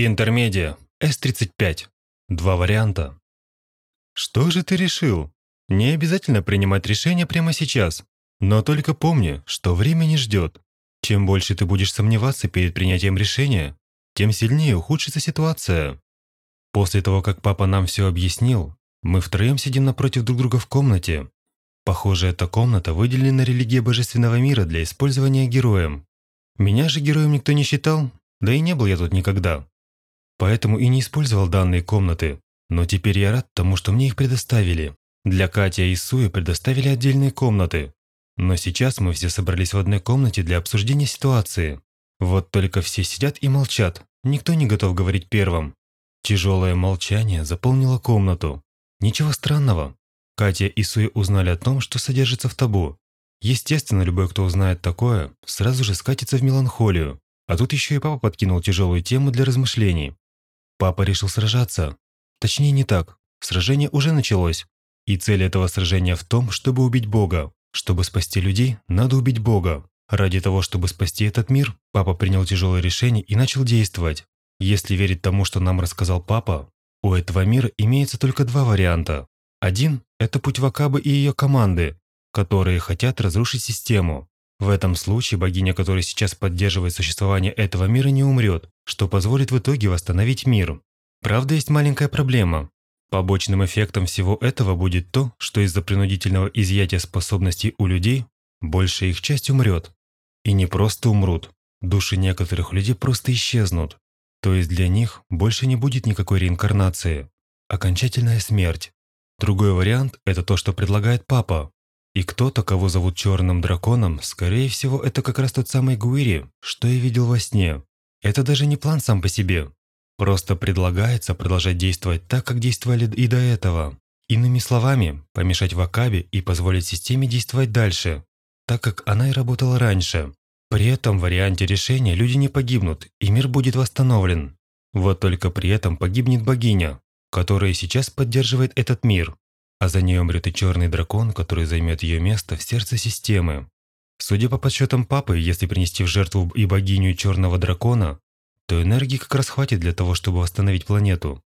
Интермедиа. С-35. Два варианта. Что же ты решил? Не обязательно принимать решение прямо сейчас. Но только помни, что время не ждет. Чем больше ты будешь сомневаться перед принятием решения, тем сильнее ухудшится ситуация. После того, как папа нам все объяснил, мы втроем сидим напротив друг друга в комнате. Похоже, эта комната выделена религией божественного мира для использования героем. Меня же героем никто не считал, да и не был я тут никогда. Поэтому и не использовал данные комнаты. Но теперь я рад тому, что мне их предоставили. Для Катя и Суи предоставили отдельные комнаты. Но сейчас мы все собрались в одной комнате для обсуждения ситуации. Вот только все сидят и молчат, никто не готов говорить первым. Тяжелое молчание заполнило комнату. Ничего странного. Катя и Суи узнали о том, что содержится в табу. Естественно, любой, кто узнает такое, сразу же скатится в меланхолию. А тут еще и папа подкинул тяжелую тему для размышлений. Папа решил сражаться. Точнее, не так. Сражение уже началось. И цель этого сражения в том, чтобы убить Бога. Чтобы спасти людей, надо убить Бога. Ради того, чтобы спасти этот мир, папа принял тяжелое решение и начал действовать. Если верить тому, что нам рассказал папа, у этого мира имеется только два варианта. Один – это путь Вакабы и ее команды, которые хотят разрушить систему. В этом случае богиня, которая сейчас поддерживает существование этого мира, не умрет, что позволит в итоге восстановить мир. Правда, есть маленькая проблема. Побочным эффектом всего этого будет то, что из-за принудительного изъятия способностей у людей большая их часть умрет. И не просто умрут. Души некоторых людей просто исчезнут. То есть для них больше не будет никакой реинкарнации. Окончательная смерть. Другой вариант – это то, что предлагает папа. И кто-то, кого зовут Черным Драконом, скорее всего, это как раз тот самый Гуири, что я видел во сне. Это даже не план сам по себе. Просто предлагается продолжать действовать так, как действовали и до этого. Иными словами, помешать Вакабе и позволить системе действовать дальше, так как она и работала раньше. При этом в варианте решения люди не погибнут, и мир будет восстановлен. Вот только при этом погибнет богиня, которая сейчас поддерживает этот мир а за ней умрет и черный дракон, который займет ее место в сердце системы. Судя по подсчетам папы, если принести в жертву и богиню черного дракона, то энергии как раз хватит для того, чтобы восстановить планету.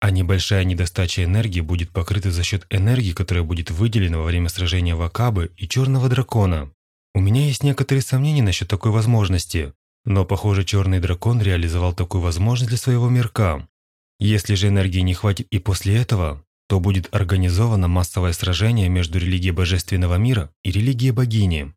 А небольшая недостача энергии будет покрыта за счет энергии, которая будет выделена во время сражения Вакабы и черного дракона. У меня есть некоторые сомнения насчет такой возможности, но, похоже, черный дракон реализовал такую возможность для своего мирка. Если же энергии не хватит и после этого, то будет организовано массовое сражение между религией божественного мира и религией богини.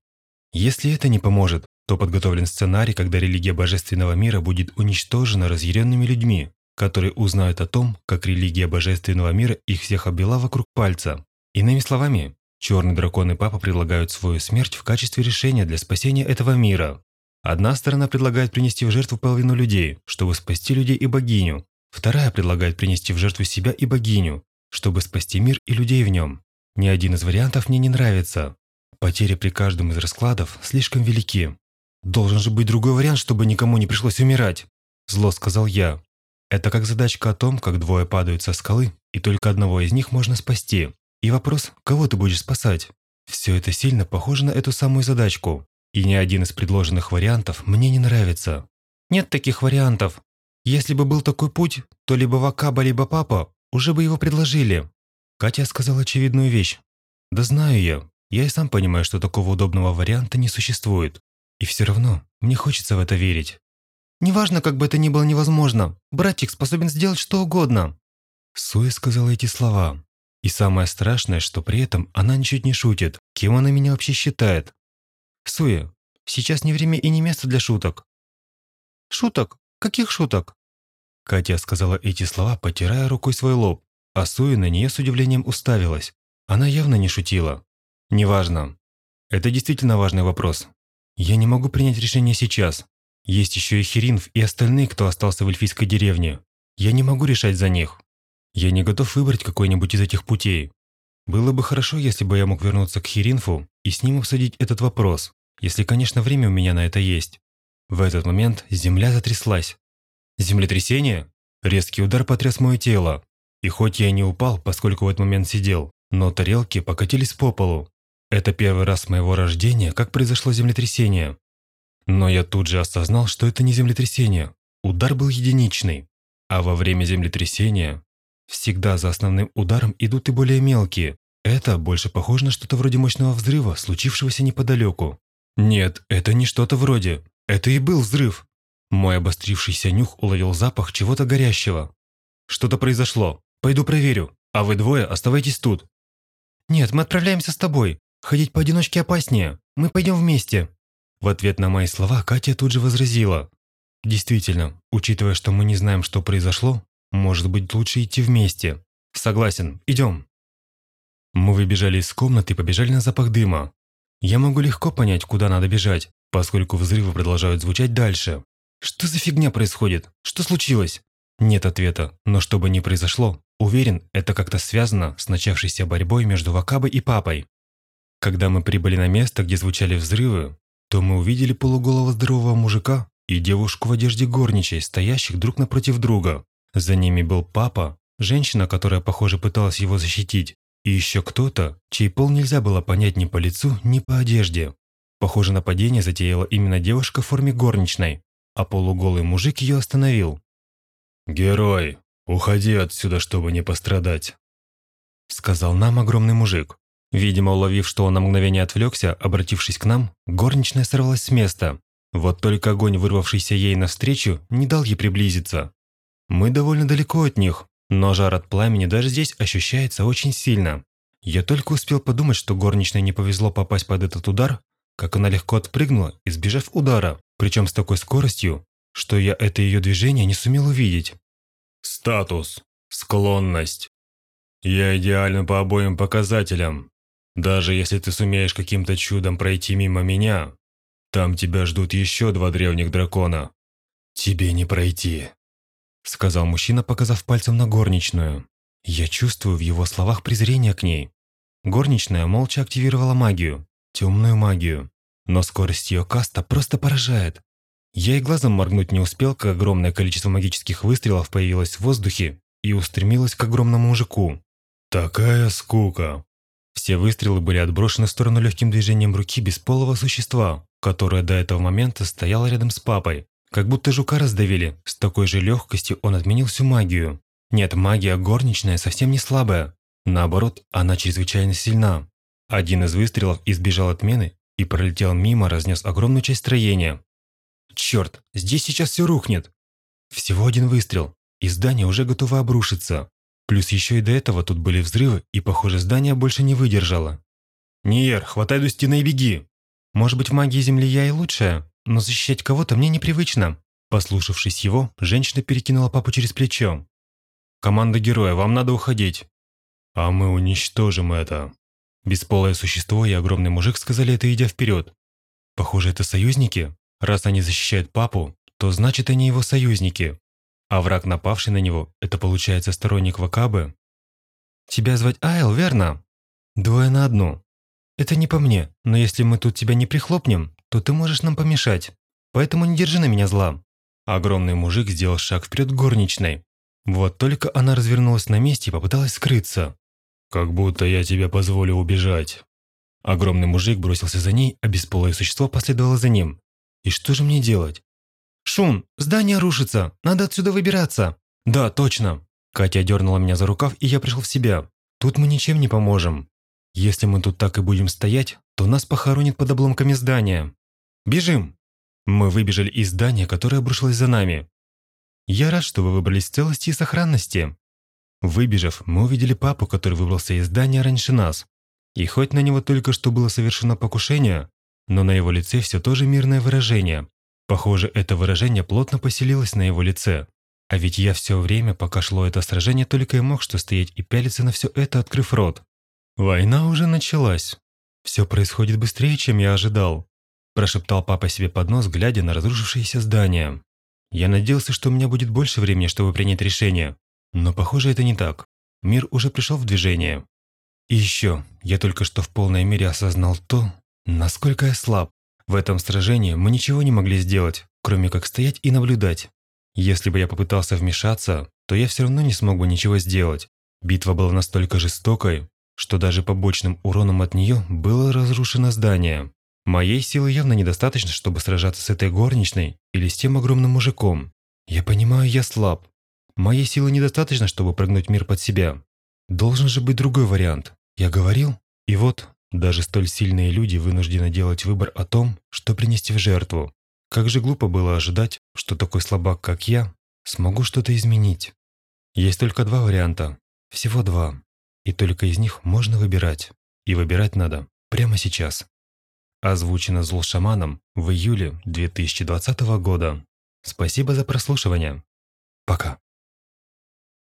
Если это не поможет, то подготовлен сценарий, когда религия божественного мира будет уничтожена разъяренными людьми, которые узнают о том, как религия божественного мира их всех обвела вокруг пальца. Иными словами, черный дракон и папа предлагают свою смерть в качестве решения для спасения этого мира. Одна сторона предлагает принести в жертву половину людей, чтобы спасти людей и богиню. Вторая предлагает принести в жертву себя и богиню, чтобы спасти мир и людей в нем. Ни один из вариантов мне не нравится. Потери при каждом из раскладов слишком велики. Должен же быть другой вариант, чтобы никому не пришлось умирать. Зло сказал я. Это как задачка о том, как двое падают со скалы, и только одного из них можно спасти. И вопрос, кого ты будешь спасать? Все это сильно похоже на эту самую задачку. И ни один из предложенных вариантов мне не нравится. Нет таких вариантов. Если бы был такой путь, то либо Вакаба, либо Папа уже бы его предложили. Катя сказала очевидную вещь. Да знаю я. Я и сам понимаю, что такого удобного варианта не существует. И все равно мне хочется в это верить. Неважно, как бы это ни было невозможно, братик способен сделать что угодно. Суя сказала эти слова. И самое страшное, что при этом она ничуть не шутит. Кем она меня вообще считает? Суя, сейчас не время и не место для шуток. Шуток? Каких шуток? Катя сказала эти слова, потирая рукой свой лоб, а Суи на нее с удивлением уставилась. Она явно не шутила. «Неважно. Это действительно важный вопрос. Я не могу принять решение сейчас. Есть еще и Херинф и остальные, кто остался в эльфийской деревне. Я не могу решать за них. Я не готов выбрать какой-нибудь из этих путей. Было бы хорошо, если бы я мог вернуться к Херинфу и с ним обсудить этот вопрос, если, конечно, время у меня на это есть». В этот момент земля затряслась, Землетрясение? Резкий удар потряс мое тело. И хоть я и не упал, поскольку в этот момент сидел, но тарелки покатились по полу. Это первый раз моего рождения, как произошло землетрясение. Но я тут же осознал, что это не землетрясение. Удар был единичный. А во время землетрясения всегда за основным ударом идут и более мелкие. Это больше похоже на что-то вроде мощного взрыва, случившегося неподалеку. Нет, это не что-то вроде. Это и был взрыв. Мой обострившийся нюх уловил запах чего-то горящего. Что-то произошло. Пойду проверю. А вы двое оставайтесь тут. Нет, мы отправляемся с тобой. Ходить поодиночке опаснее. Мы пойдем вместе. В ответ на мои слова Катя тут же возразила. Действительно, учитывая, что мы не знаем, что произошло, может быть лучше идти вместе. Согласен, идем. Мы выбежали из комнаты и побежали на запах дыма. Я могу легко понять, куда надо бежать, поскольку взрывы продолжают звучать дальше. Что за фигня происходит? Что случилось? Нет ответа, но что бы ни произошло, уверен, это как-то связано с начавшейся борьбой между Вакабой и папой. Когда мы прибыли на место, где звучали взрывы, то мы увидели полуголого здорового мужика и девушку в одежде горничей, стоящих друг напротив друга. За ними был папа, женщина, которая, похоже, пыталась его защитить, и еще кто-то, чей пол нельзя было понять ни по лицу, ни по одежде. Похоже, нападение затеяла именно девушка в форме горничной, а полуголый мужик ее остановил. «Герой, уходи отсюда, чтобы не пострадать», – сказал нам огромный мужик. Видимо, уловив, что он на мгновение отвлекся, обратившись к нам, горничная сорвалась с места. Вот только огонь, вырвавшийся ей навстречу, не дал ей приблизиться. Мы довольно далеко от них, но жар от пламени даже здесь ощущается очень сильно. Я только успел подумать, что горничной не повезло попасть под этот удар, как она легко отпрыгнула, избежав удара, причем с такой скоростью, что я это ее движение не сумел увидеть. Статус. Склонность. Я идеален по обоим показателям. Даже если ты сумеешь каким-то чудом пройти мимо меня, там тебя ждут еще два древних дракона. Тебе не пройти, сказал мужчина, показав пальцем на горничную. Я чувствую в его словах презрение к ней. Горничная молча активировала магию, темную магию, но скорость ее каста просто поражает. Я и глазом моргнуть не успел, как огромное количество магических выстрелов появилось в воздухе и устремилось к огромному мужику. Такая скука. Все выстрелы были отброшены в сторону легким движением руки бесполого существа, которое до этого момента стояло рядом с папой. Как будто жука раздавили, с такой же легкостью он отменил всю магию. Нет, магия горничная совсем не слабая. Наоборот, она чрезвычайно сильна. Один из выстрелов избежал отмены и пролетел мимо, разнес огромную часть строения. Черт, здесь сейчас все рухнет. Всего один выстрел, и здание уже готово обрушиться. Плюс еще и до этого тут были взрывы, и, похоже, здание больше не выдержало. «Ниер, хватай Дустина и беги!» «Может быть, в магии Земли я и лучшая, но защищать кого-то мне непривычно». Послушавшись его, женщина перекинула папу через плечо. «Команда героя, вам надо уходить». «А мы уничтожим это». Бесполое существо и огромный мужик сказали это, идя вперед. Похоже, это союзники. Раз они защищают папу, то значит они его союзники. А враг, напавший на него, это получается сторонник Вакабы? Тебя звать Айл, верно? Двое на одну. Это не по мне, но если мы тут тебя не прихлопнем, то ты можешь нам помешать. Поэтому не держи на меня зла. Огромный мужик сделал шаг вперед горничной. Вот только она развернулась на месте и попыталась скрыться. «Как будто я тебе позволю убежать». Огромный мужик бросился за ней, а бесполое существо последовало за ним. И что же мне делать? «Шун, здание рушится! Надо отсюда выбираться!» «Да, точно!» Катя дернула меня за рукав, и я пришел в себя. «Тут мы ничем не поможем. Если мы тут так и будем стоять, то нас похоронит под обломками здания. Бежим!» Мы выбежали из здания, которое обрушилось за нами. Я рад, что вы выбрались в целости и сохранности. Выбежав, мы увидели папу, который выбрался из здания раньше нас. И хоть на него только что было совершено покушение, но на его лице все тоже мирное выражение. Похоже, это выражение плотно поселилось на его лице. А ведь я все время, пока шло это сражение, только и мог что стоять и пялиться на все это, открыв рот. Война уже началась. Все происходит быстрее, чем я ожидал. Прошептал папа себе под нос, глядя на разрушившееся здание. Я надеялся, что у меня будет больше времени, чтобы принять решение. Но похоже, это не так. Мир уже пришел в движение. И еще, я только что в полной мере осознал то, Насколько я слаб. В этом сражении мы ничего не могли сделать, кроме как стоять и наблюдать. Если бы я попытался вмешаться, то я все равно не смог бы ничего сделать. Битва была настолько жестокой, что даже побочным уроном от нее было разрушено здание. Моей силы явно недостаточно, чтобы сражаться с этой горничной или с тем огромным мужиком. Я понимаю, я слаб. Моей силы недостаточно, чтобы прогнуть мир под себя. Должен же быть другой вариант. Я говорил? И вот, даже столь сильные люди вынуждены делать выбор о том, что принести в жертву. Как же глупо было ожидать, что такой слабак, как я, смогу что-то изменить. Есть только два варианта. Всего два. И только из них можно выбирать. И выбирать надо прямо сейчас. Озвучено зло шаманом в июле 2020 года. Спасибо за прослушивание. Пока.